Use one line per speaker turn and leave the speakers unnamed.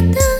的